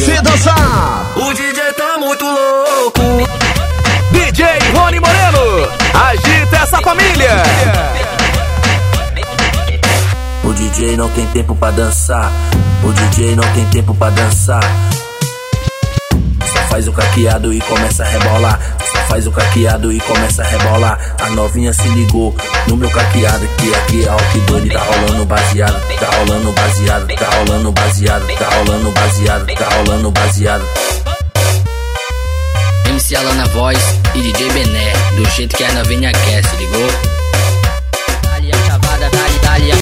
O DJ tá muito louco. DJ Rony Moreno, agita essa família. O DJ não tem tempo pra dançar. O DJ não tem tempo pra dançar. Só faz o caqueado e começa a rebolar. Só faz o caqueado e começa a rebolar. A novinha se ligou no meu caqueado. Que aqui é o que doido. Tá rolando baseado. Baseado. Tá rolando baseado. Tá rolando baseado. Tá rolando baseado. MC Alan na voz e DJ Bené, do jeito que a novinha quer, se ligou?